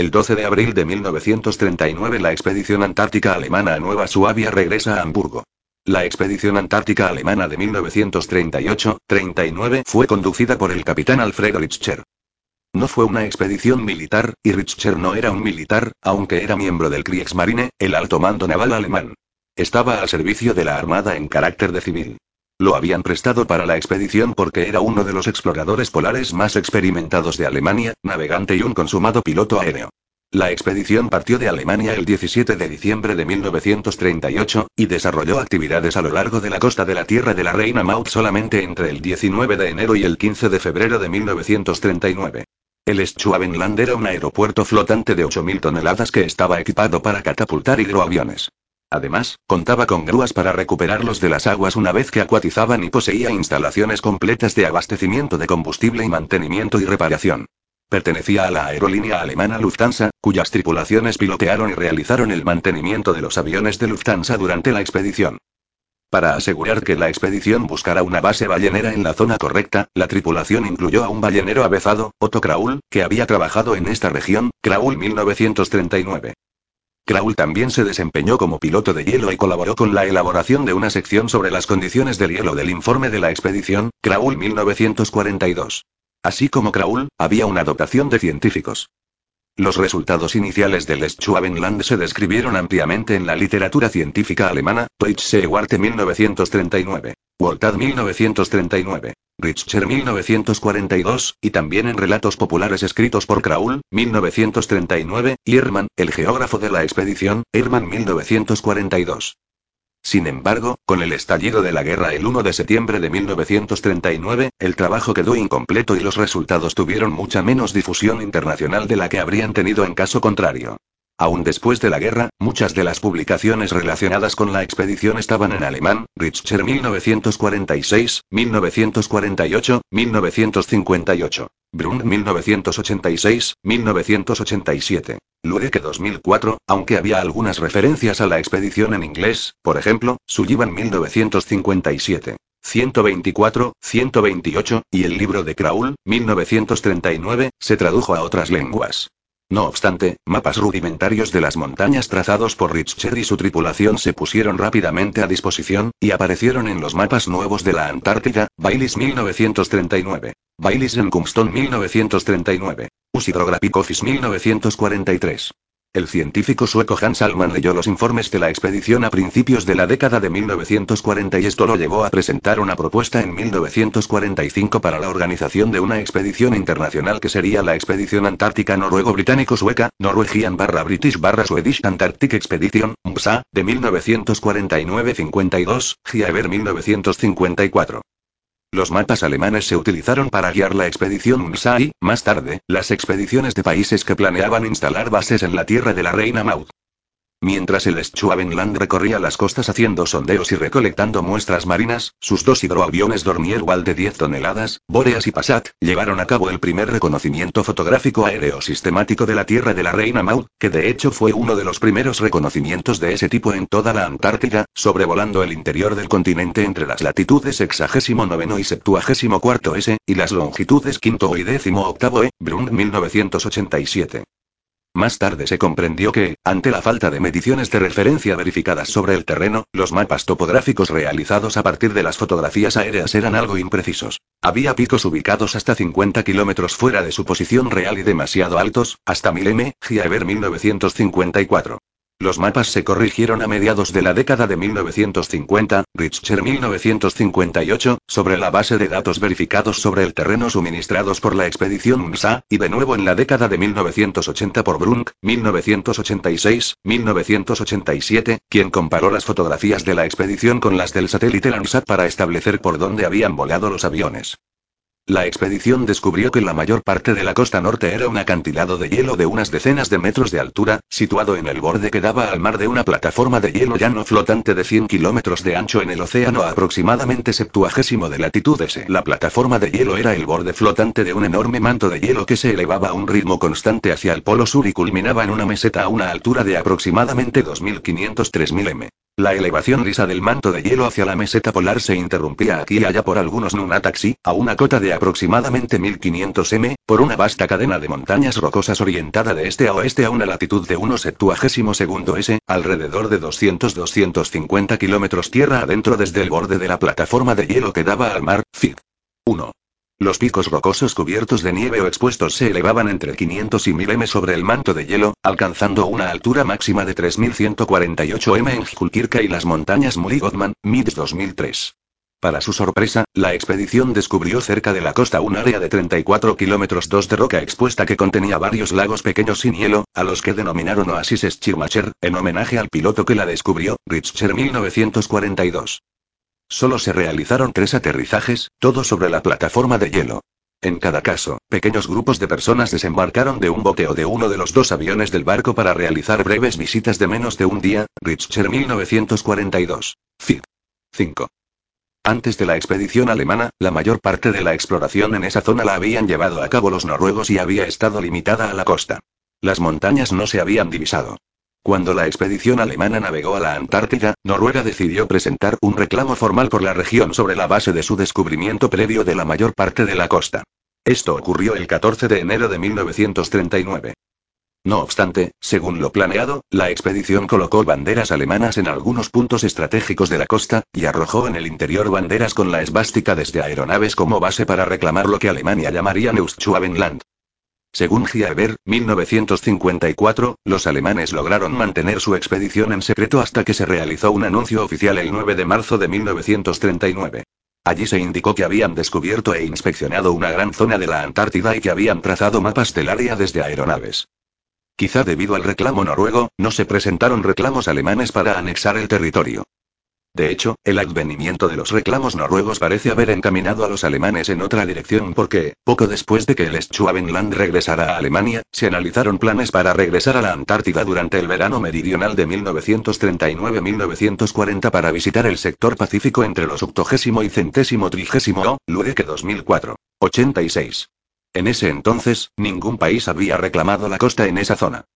El 12 de abril de 1939 la expedición antártica alemana a Nueva Suabia regresa a Hamburgo. La expedición antártica alemana de 1938-39 fue conducida por el capitán Alfred Richter. No fue una expedición militar, y Richter no era un militar, aunque era miembro del Kriegsmarine, el alto mando naval alemán. Estaba al servicio de la Armada en carácter de civil. Lo habían prestado para la expedición porque era uno de los exploradores polares más experimentados de Alemania, navegante y un consumado piloto aéreo. La expedición partió de Alemania el 17 de diciembre de 1938, y desarrolló actividades a lo largo de la costa de la Tierra de la Reina Maud solamente entre el 19 de enero y el 15 de febrero de 1939. El Schwabenland era un aeropuerto flotante de 8.000 toneladas que estaba equipado para catapultar hidroaviones. Además, contaba con grúas para recuperarlos de las aguas una vez que acuatizaban y poseía instalaciones completas de abastecimiento de combustible y mantenimiento y reparación. Pertenecía a la aerolínea alemana Lufthansa, cuyas tripulaciones pilotearon y realizaron el mantenimiento de los aviones de Lufthansa durante la expedición. Para asegurar que la expedición buscara una base ballenera en la zona correcta, la tripulación incluyó a un ballenero avezado, Otto Kraul, que había trabajado en esta región, Kraul 1939. Kraul también se desempeñó como piloto de hielo y colaboró con la elaboración de una sección sobre las condiciones del hielo del informe de la expedición, Kraul 1942. Así como Kraul, había una dotación de científicos. Los resultados iniciales del Schwabenland se describieron ampliamente en la literatura científica alemana, Deutsche Warte 1939, Wortad 1939, Richter 1942, y también en relatos populares escritos por Kraul, 1939, y Hermann, el geógrafo de la expedición, Hermann 1942. Sin embargo, con el estallido de la guerra el 1 de septiembre de 1939, el trabajo quedó incompleto y los resultados tuvieron mucha menos difusión internacional de la que habrían tenido en caso contrario. Aún después de la guerra, muchas de las publicaciones relacionadas con la expedición estaban en alemán, Richter 1946, 1948, 1958, Brun 1986, 1987, Luedecke 2004, aunque había algunas referencias a la expedición en inglés, por ejemplo, Sullivan 1957. 124, 128, y el libro de Kraul, 1939, se tradujo a otras lenguas. No obstante, mapas rudimentarios de las montañas trazados por Richter y su tripulación se pusieron rápidamente a disposición, y aparecieron en los mapas nuevos de la Antártida, Bailis 1939. Bailis en Cumston 1939. Usidrographic Office 1943. El científico sueco Hans Alman leyó los informes de la expedición a principios de la década de 1940 y esto lo llevó a presentar una propuesta en 1945 para la organización de una expedición internacional que sería la Expedición Antártica Noruego-Británico-Sueca, Norwegian barra British barra Swedish Antarctic Expedition, MSA, de 1949-52, Giaever 1954. Los mapas alemanes se utilizaron para guiar la expedición y, más tarde, las expediciones de países que planeaban instalar bases en la tierra de la Reina Maud. Mientras el Schwabenland recorría las costas haciendo sondeos y recolectando muestras marinas, sus dos hidroaviones Dornier Wal de 10 toneladas, Boreas y Passat, llevaron a cabo el primer reconocimiento fotográfico aéreo sistemático de la Tierra de la Reina Maud, que de hecho fue uno de los primeros reconocimientos de ese tipo en toda la Antártida, sobrevolando el interior del continente entre las latitudes 69 y 74 S, y las longitudes 5 y 18 E, Brun 1987. Más tarde se comprendió que, ante la falta de mediciones de referencia verificadas sobre el terreno, los mapas topográficos realizados a partir de las fotografías aéreas eran algo imprecisos. Había picos ubicados hasta 50 kilómetros fuera de su posición real y demasiado altos, hasta 1000 m, Giaever 1954. Los mapas se corrigieron a mediados de la década de 1950, Richter 1958, sobre la base de datos verificados sobre el terreno suministrados por la expedición MSA, y de nuevo en la década de 1980 por Brunk, 1986, 1987, quien comparó las fotografías de la expedición con las del satélite Landsat para establecer por dónde habían volado los aviones. La expedición descubrió que la mayor parte de la costa norte era un acantilado de hielo de unas decenas de metros de altura, situado en el borde que daba al mar de una plataforma de hielo llano flotante de 100 kilómetros de ancho en el océano a aproximadamente septuagésimo de latitud S. La plataforma de hielo era el borde flotante de un enorme manto de hielo que se elevaba a un ritmo constante hacia el polo sur y culminaba en una meseta a una altura de aproximadamente 2500-3000 m. La elevación lisa del manto de hielo hacia la meseta polar se interrumpía aquí y allá por algunos nunataxi, a una cota de aproximadamente 1500 m, por una vasta cadena de montañas rocosas orientada de este a oeste a una latitud de 1,72 segundo s, alrededor de 200-250 kilómetros tierra adentro desde el borde de la plataforma de hielo que daba al mar, Fig. 1. Los picos rocosos cubiertos de nieve o expuestos se elevaban entre 500 y 1000 m sobre el manto de hielo, alcanzando una altura máxima de 3148 m en Julkirka y las montañas Muri-Gottman, MIDS 2003. Para su sorpresa, la expedición descubrió cerca de la costa un área de 34 kilómetros 2 de roca expuesta que contenía varios lagos pequeños sin hielo, a los que denominaron oasis Schirmacher, en homenaje al piloto que la descubrió, Richter 1942. Solo se realizaron tres aterrizajes, todos sobre la plataforma de hielo. En cada caso, pequeños grupos de personas desembarcaron de un bote o de uno de los dos aviones del barco para realizar breves visitas de menos de un día. Richter 1942. Fig. 5. Antes de la expedición alemana, la mayor parte de la exploración en esa zona la habían llevado a cabo los noruegos y había estado limitada a la costa. Las montañas no se habían divisado. Cuando la expedición alemana navegó a la Antártida, Noruega decidió presentar un reclamo formal por la región sobre la base de su descubrimiento previo de la mayor parte de la costa. Esto ocurrió el 14 de enero de 1939. No obstante, según lo planeado, la expedición colocó banderas alemanas en algunos puntos estratégicos de la costa, y arrojó en el interior banderas con la esvástica desde aeronaves como base para reclamar lo que Alemania llamaría Neuschwabenland. Según Gieber, 1954, los alemanes lograron mantener su expedición en secreto hasta que se realizó un anuncio oficial el 9 de marzo de 1939. Allí se indicó que habían descubierto e inspeccionado una gran zona de la Antártida y que habían trazado mapas del área desde aeronaves. Quizá debido al reclamo noruego, no se presentaron reclamos alemanes para anexar el territorio. De hecho, el advenimiento de los reclamos noruegos parece haber encaminado a los alemanes en otra dirección porque, poco después de que el Schwabenland regresara a Alemania, se analizaron planes para regresar a la Antártida durante el verano meridional de 1939-1940 para visitar el sector pacífico entre los octogésimo y centésimo trigésimo o, luego que 2004. 86. En ese entonces, ningún país había reclamado la costa en esa zona.